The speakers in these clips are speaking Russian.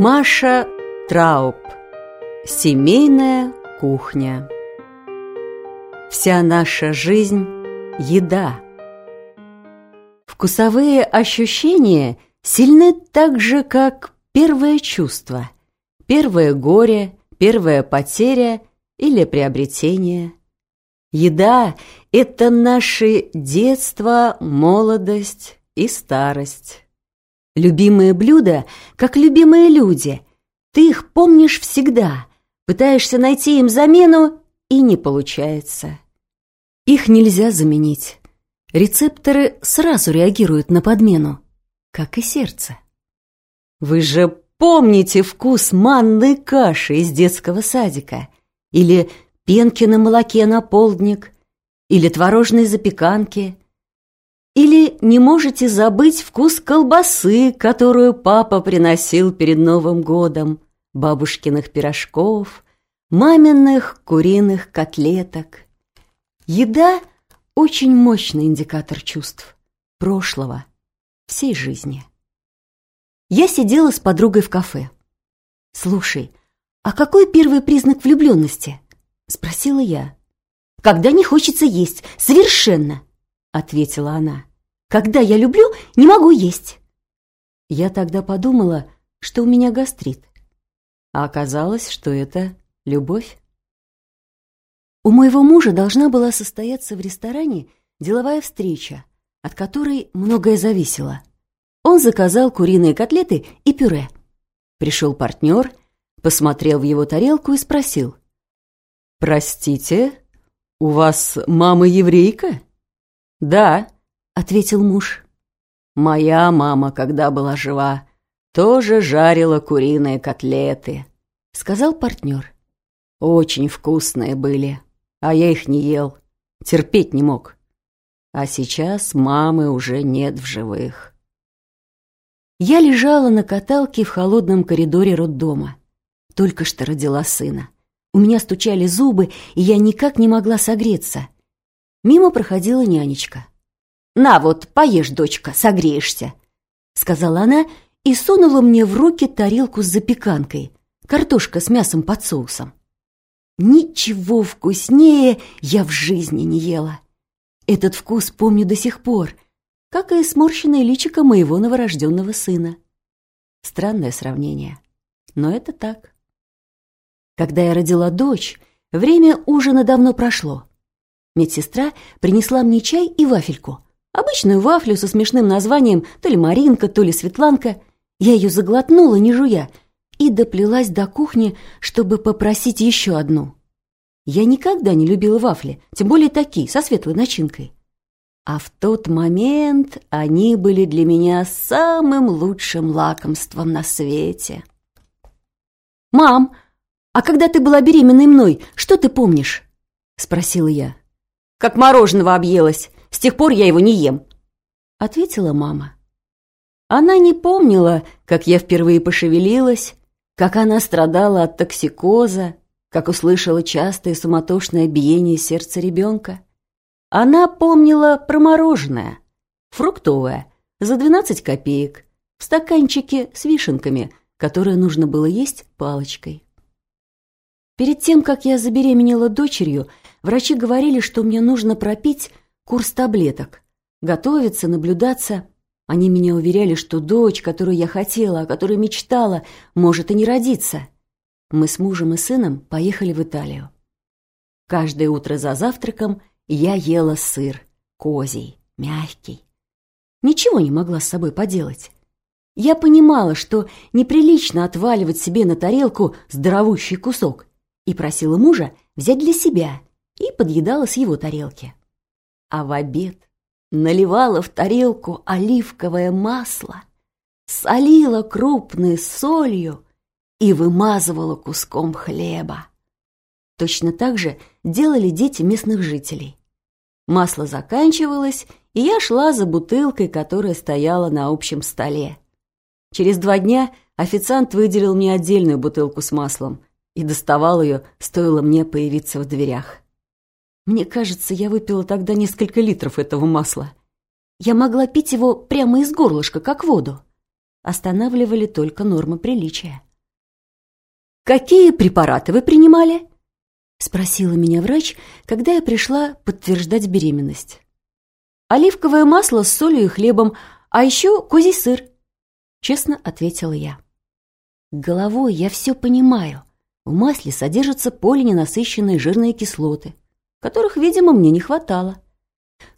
Маша Трауб. Семейная кухня. Вся наша жизнь – еда. Вкусовые ощущения сильны так же, как первое чувство, первое горе, первая потеря или приобретение. Еда – это наше детство, молодость и старость. Любимые блюда, как любимые люди. Ты их помнишь всегда, пытаешься найти им замену, и не получается. Их нельзя заменить. Рецепторы сразу реагируют на подмену, как и сердце. Вы же помните вкус манной каши из детского садика? Или пенки на молоке на полдник? Или творожной запеканки? Или не можете забыть вкус колбасы, которую папа приносил перед Новым годом, бабушкиных пирожков, маминых куриных котлеток. Еда – очень мощный индикатор чувств, прошлого, всей жизни. Я сидела с подругой в кафе. «Слушай, а какой первый признак влюбленности?» – спросила я. «Когда не хочется есть, совершенно!» – ответила она. Когда я люблю, не могу есть. Я тогда подумала, что у меня гастрит. А оказалось, что это любовь. У моего мужа должна была состояться в ресторане деловая встреча, от которой многое зависело. Он заказал куриные котлеты и пюре. Пришел партнер, посмотрел в его тарелку и спросил. «Простите, у вас мама еврейка?» «Да», ответил муж. «Моя мама, когда была жива, тоже жарила куриные котлеты», — сказал партнер. «Очень вкусные были, а я их не ел, терпеть не мог. А сейчас мамы уже нет в живых». Я лежала на каталке в холодном коридоре роддома. Только что родила сына. У меня стучали зубы, и я никак не могла согреться. Мимо проходила нянечка. «На вот, поешь, дочка, согреешься», — сказала она и сунула мне в руки тарелку с запеканкой, картошка с мясом под соусом. Ничего вкуснее я в жизни не ела. Этот вкус помню до сих пор, как и сморщенное личико моего новорожденного сына. Странное сравнение, но это так. Когда я родила дочь, время ужина давно прошло. Медсестра принесла мне чай и вафельку — Обычную вафлю со смешным названием то ли Маринка, то ли Светланка. Я ее заглотнула, не жуя, и доплелась до кухни, чтобы попросить еще одну. Я никогда не любила вафли, тем более такие, со светлой начинкой. А в тот момент они были для меня самым лучшим лакомством на свете. «Мам, а когда ты была беременной мной, что ты помнишь?» — спросила я. «Как мороженого объелась. С тех пор я его не ем», — ответила мама. Она не помнила, как я впервые пошевелилась, как она страдала от токсикоза, как услышала частое суматошное биение сердца ребенка. Она помнила про мороженое, фруктовое, за 12 копеек, в стаканчике с вишенками, которое нужно было есть палочкой. Перед тем, как я забеременела дочерью, врачи говорили, что мне нужно пропить курс таблеток. Готовиться, наблюдаться. Они меня уверяли, что дочь, которую я хотела, о которой мечтала, может и не родиться. Мы с мужем и сыном поехали в Италию. Каждое утро за завтраком я ела сыр, козий, мягкий. Ничего не могла с собой поделать. Я понимала, что неприлично отваливать себе на тарелку здоровущий кусок, и просила мужа взять для себя и подъедала с его тарелки а в обед наливала в тарелку оливковое масло, солила крупной солью и вымазывала куском хлеба. Точно так же делали дети местных жителей. Масло заканчивалось, и я шла за бутылкой, которая стояла на общем столе. Через два дня официант выделил мне отдельную бутылку с маслом и доставал ее, стоило мне появиться в дверях. Мне кажется, я выпила тогда несколько литров этого масла. Я могла пить его прямо из горлышка, как воду. Останавливали только нормы приличия. какие препараты вы принимали?» Спросила меня врач, когда я пришла подтверждать беременность. «Оливковое масло с солью и хлебом, а еще козий сыр», честно ответила я. Головой я все понимаю. В масле содержатся полиненасыщенные жирные кислоты, которых, видимо, мне не хватало.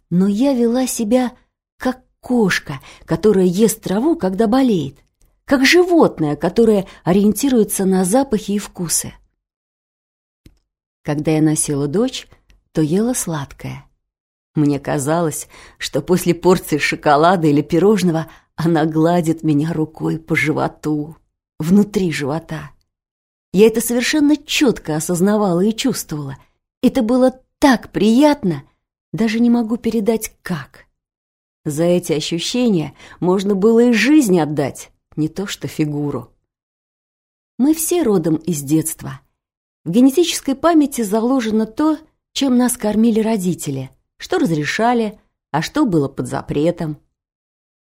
Но я вела себя как кошка, которая ест траву, когда болеет, как животное, которое ориентируется на запахи и вкусы. Когда я носила дочь, то ела сладкое. Мне казалось, что после порции шоколада или пирожного она гладит меня рукой по животу, внутри живота. Я это совершенно четко осознавала и чувствовала. Это было так приятно, даже не могу передать как. За эти ощущения можно было и жизнь отдать, не то что фигуру. Мы все родом из детства. В генетической памяти заложено то, чем нас кормили родители, что разрешали, а что было под запретом.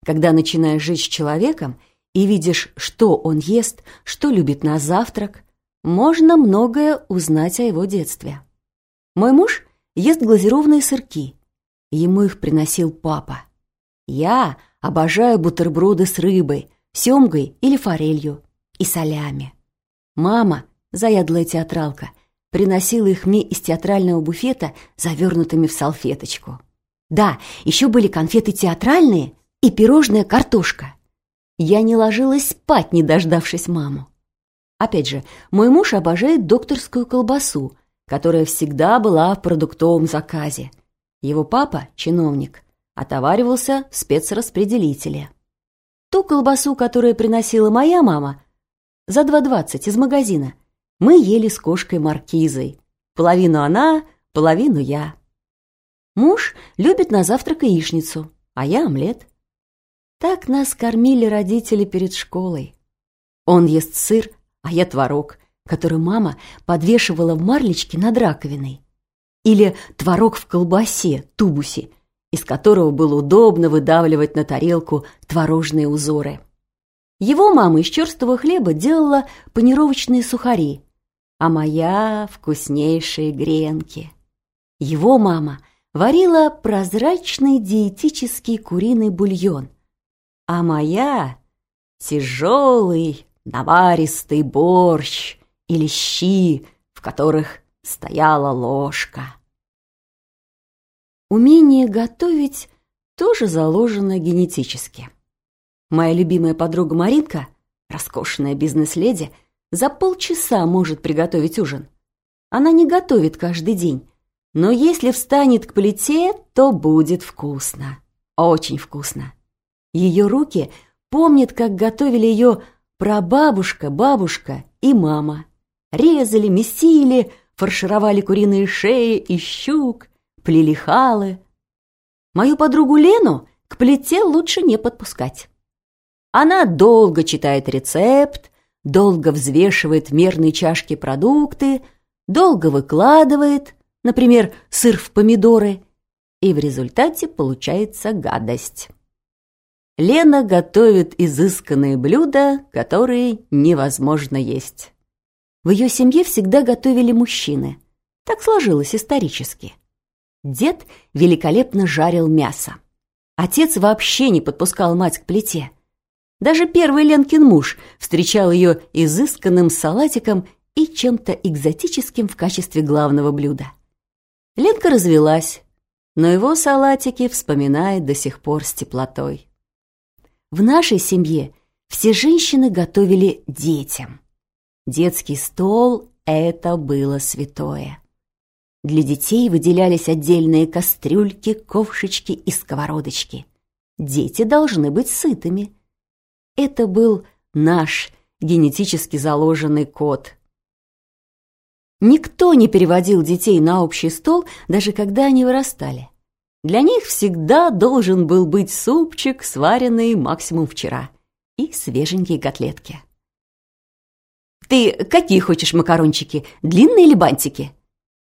Когда начинаешь жить с человеком и видишь, что он ест, что любит на завтрак, можно многое узнать о его детстве. Мой муж ест глазированные сырки. Ему их приносил папа. Я обожаю бутерброды с рыбой, семгой или форелью и солями. Мама, заядлая театралка, приносила их мне из театрального буфета, завернутыми в салфеточку. Да, еще были конфеты театральные и пирожная картошка. Я не ложилась спать, не дождавшись маму. Опять же, мой муж обожает докторскую колбасу, которая всегда была в продуктовом заказе. Его папа, чиновник, отоваривался в спецраспределителе. Ту колбасу, которую приносила моя мама, за 2,20 из магазина, мы ели с кошкой Маркизой. Половину она, половину я. Муж любит на завтрак яичницу, а я омлет. Так нас кормили родители перед школой. Он ест сыр, а я творог, который мама подвешивала в марлечке над раковиной. Или творог в колбасе, тубусе, из которого было удобно выдавливать на тарелку творожные узоры. Его мама из черстого хлеба делала панировочные сухари, а моя — вкуснейшие гренки. Его мама варила прозрачный диетический куриный бульон — а моя — тяжелый, наваристый борщ или щи, в которых стояла ложка. Умение готовить тоже заложено генетически. Моя любимая подруга Маринка, роскошная бизнес-леди, за полчаса может приготовить ужин. Она не готовит каждый день, но если встанет к плите, то будет вкусно. Очень вкусно. Ее руки помнят, как готовили ее прабабушка, бабушка и мама. Резали, месили, фаршировали куриные шеи и щук, плели халы. Мою подругу Лену к плите лучше не подпускать. Она долго читает рецепт, долго взвешивает в мерной чашке продукты, долго выкладывает, например, сыр в помидоры, и в результате получается гадость. Лена готовит изысканные блюда, которые невозможно есть. В ее семье всегда готовили мужчины. Так сложилось исторически. Дед великолепно жарил мясо. Отец вообще не подпускал мать к плите. Даже первый Ленкин муж встречал ее изысканным салатиком и чем-то экзотическим в качестве главного блюда. Ленка развелась, но его салатики вспоминает до сих пор с теплотой. В нашей семье все женщины готовили детям. Детский стол — это было святое. Для детей выделялись отдельные кастрюльки, ковшечки и сковородочки. Дети должны быть сытыми. Это был наш генетически заложенный код. Никто не переводил детей на общий стол, даже когда они вырастали. Для них всегда должен был быть супчик, сваренный максимум вчера, и свеженькие котлетки. «Ты какие хочешь макарончики, длинные или бантики?»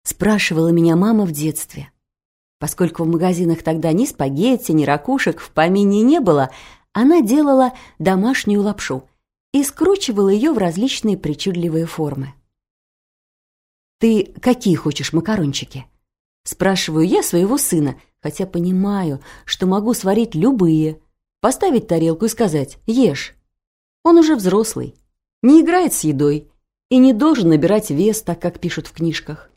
спрашивала меня мама в детстве. Поскольку в магазинах тогда ни спагетти, ни ракушек в помине не было, она делала домашнюю лапшу. и скручивала ее в различные причудливые формы. «Ты какие хочешь макарончики?» Спрашиваю я своего сына, хотя понимаю, что могу сварить любые, поставить тарелку и сказать «Ешь». Он уже взрослый, не играет с едой и не должен набирать вес, так как пишут в книжках.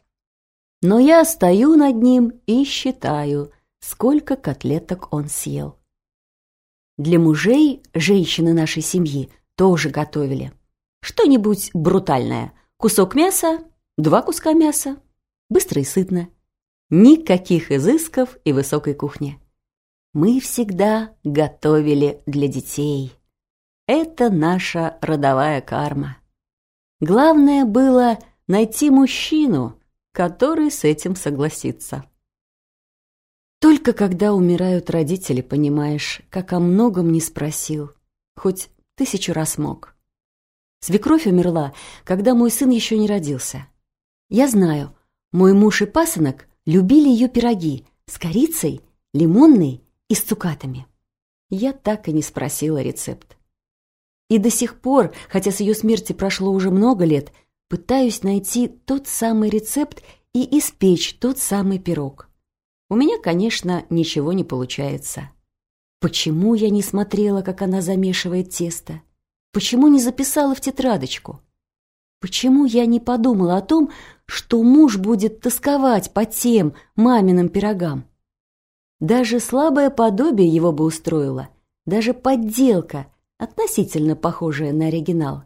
Но я стою над ним и считаю, сколько котлеток он съел. Для мужей женщины нашей семьи тоже готовили. Что-нибудь брутальное. Кусок мяса, два куска мяса. Быстро и сытно. Никаких изысков и высокой кухни. Мы всегда готовили для детей. Это наша родовая карма. Главное было найти мужчину, который с этим согласится. Только когда умирают родители, понимаешь, как о многом не спросил, хоть тысячу раз мог. Свекровь умерла, когда мой сын еще не родился. Я знаю, мой муж и пасынок любили ее пироги с корицей, лимонной и с цукатами. Я так и не спросила рецепт. И до сих пор, хотя с ее смерти прошло уже много лет, пытаюсь найти тот самый рецепт и испечь тот самый пирог. У меня, конечно, ничего не получается. Почему я не смотрела, как она замешивает тесто? Почему не записала в тетрадочку? Почему я не подумала о том, что муж будет тосковать по тем маминым пирогам? Даже слабое подобие его бы устроило, даже подделка, относительно похожая на оригинал.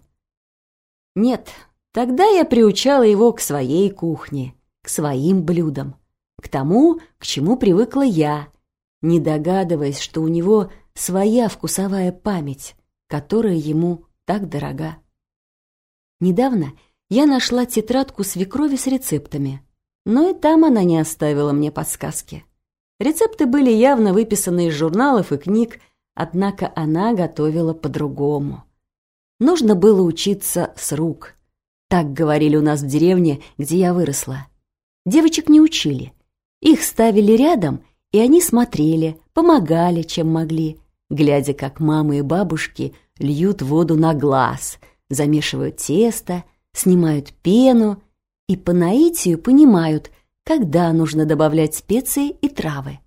Нет, тогда я приучала его к своей кухне, к своим блюдам, к тому, к чему привыкла я, не догадываясь, что у него своя вкусовая память, которая ему так дорога. Недавно я нашла тетрадку свекрови с рецептами, но и там она не оставила мне подсказки. Рецепты были явно выписаны из журналов и книг, Однако она готовила по-другому. Нужно было учиться с рук. Так говорили у нас в деревне, где я выросла. Девочек не учили. Их ставили рядом, и они смотрели, помогали, чем могли, глядя, как мамы и бабушки льют воду на глаз, замешивают тесто, снимают пену и по наитию понимают, когда нужно добавлять специи и травы.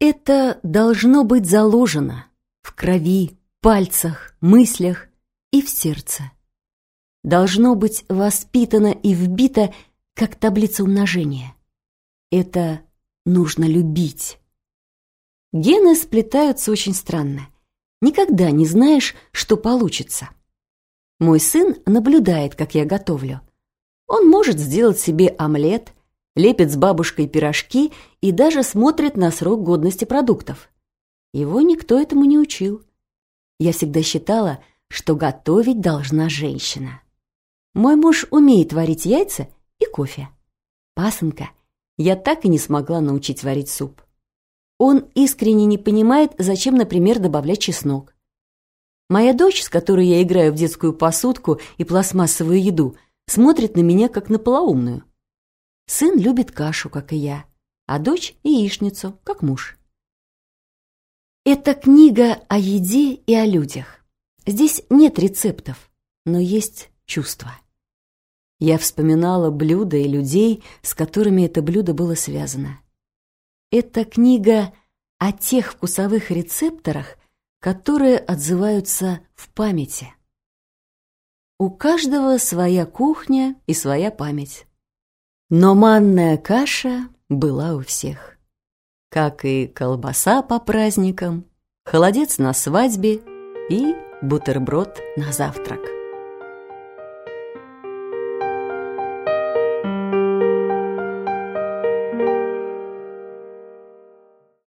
Это должно быть заложено в крови, пальцах, мыслях и в сердце. Должно быть воспитано и вбито, как таблица умножения. Это нужно любить. Гены сплетаются очень странно. Никогда не знаешь, что получится. Мой сын наблюдает, как я готовлю. Он может сделать себе омлет, лепит с бабушкой пирожки и даже смотрит на срок годности продуктов. Его никто этому не учил. Я всегда считала, что готовить должна женщина. Мой муж умеет варить яйца и кофе. Пасынка я так и не смогла научить варить суп. Он искренне не понимает, зачем, например, добавлять чеснок. Моя дочь, с которой я играю в детскую посудку и пластмассовую еду, смотрит на меня как на полоумную. Сын любит кашу, как и я, а дочь – яичницу, как муж. Это книга о еде и о людях. Здесь нет рецептов, но есть чувства. Я вспоминала блюда и людей, с которыми это блюдо было связано. Это книга о тех вкусовых рецепторах, которые отзываются в памяти. У каждого своя кухня и своя память. Но манная каша была у всех. Как и колбаса по праздникам, холодец на свадьбе и бутерброд на завтрак.